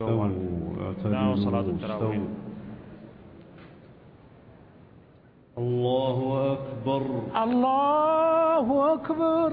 نعم، صلاة التراويح. الله أكبر. الله أكبر.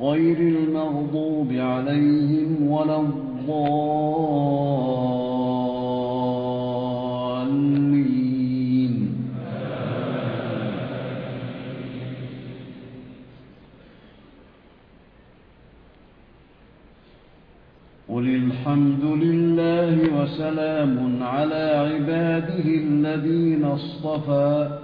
غير المغضوب عليهم ولا الضالين. قل الحمد لله وسلام على عباده الذين اصطفى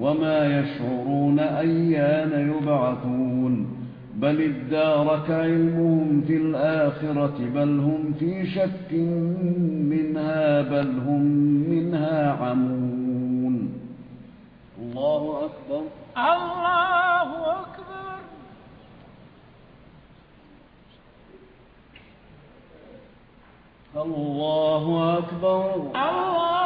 وما يشعرون أيان يبعثون بل ادارك علمهم في الآخرة بل هم في شك منها بل هم منها عمون الله أكبر الله أكبر. الله أكبر الله أكبر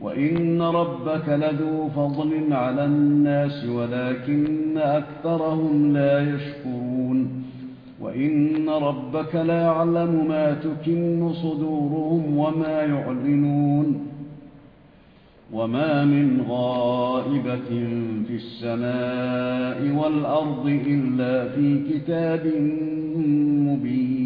وإن ربك لذو فضل على الناس ولكن أكثرهم لا يشكرون وإن ربك لا يعلم ما تكن صدورهم وما يعلنون وما من غائبة في السماء والأرض إلا في كتاب مبين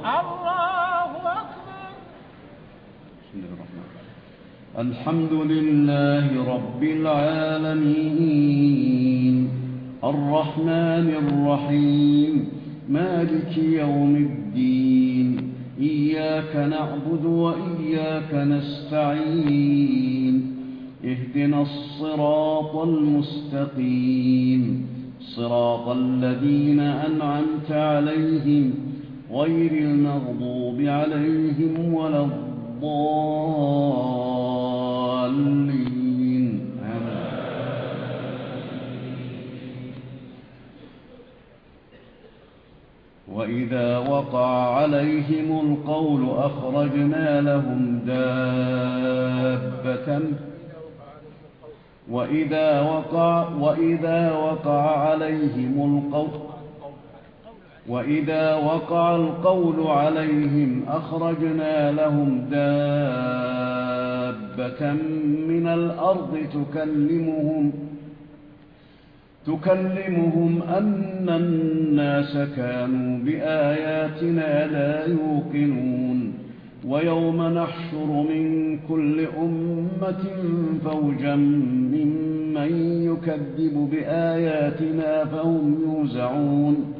الله أكبر بسم الله الرحمن الحمد لله رب العالمين الرحمن الرحيم مالك يوم الدين إياك نعبد وإياك نستعين اهدنا الصراط المستقيم صراط الذين أنعمت عليهم غير المغضوب عليهم ولا الضالين. وإذا وقع عليهم القول أخرجنا لهم دابة. وإذا وقع, وإذا وقع عليهم القول وإذا وقع القول عليهم أخرجنا لهم دابة من الأرض تكلمهم تكلمهم أن الناس كانوا بآياتنا لا يوقنون ويوم نحشر من كل أمة فوجا ممن يكذب بآياتنا فهم يوزعون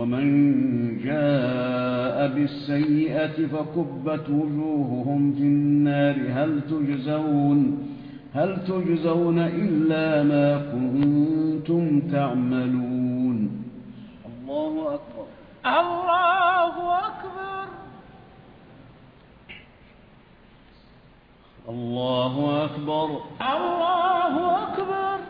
ومن جاء بالسيئة فكبت وجوههم في النار. هل تجزون هل تجزون إلا ما كنتم تعملون. الله أكبر. الله أكبر. الله أكبر. الله أكبر.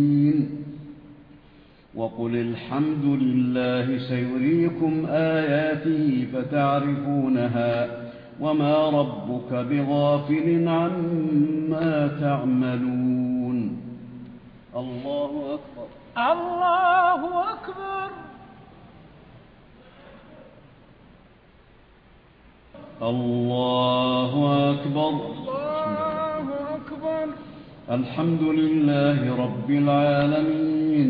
وقل الحمد لله سيريكم آياته فتعرفونها وما ربك بغافل عما تعملون الله أكبر الله أكبر الله أكبر الله أكبر الحمد لله رب العالمين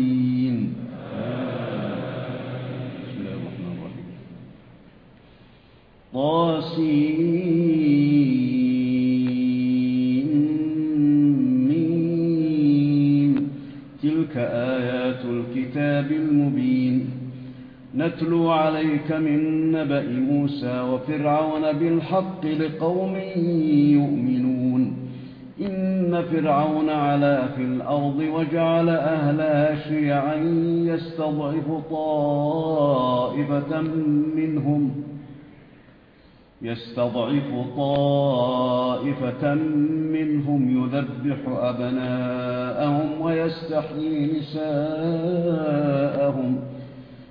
يتلو عليك من نبأ موسى وفرعون بالحق لقوم يؤمنون إن فرعون على في الأرض وجعل أهلها شيعا يستضعف طائفة منهم يستضعف طائفة منهم يذبح أبناءهم ويستحيي نساءهم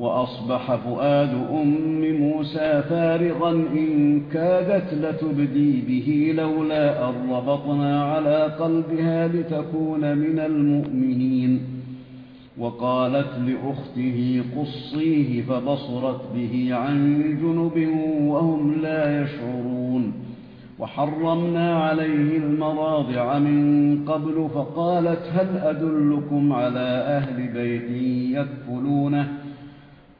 وأصبح فؤاد أم موسى فارغا إن كادت لتبدي به لولا أن ربطنا على قلبها لتكون من المؤمنين. وقالت لأخته قصيه فبصرت به عن جنب وهم لا يشعرون. وحرمنا عليه المراضع من قبل فقالت هل أدلكم على أهل بيت يكفلونه؟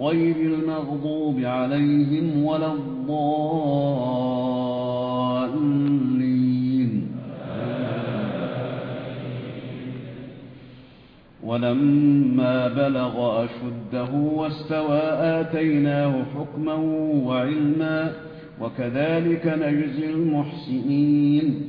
غير المغضوب عليهم ولا الضالين. ولما بلغ أشده واستوى آتيناه حكما وعلما وكذلك نجزي المحسنين.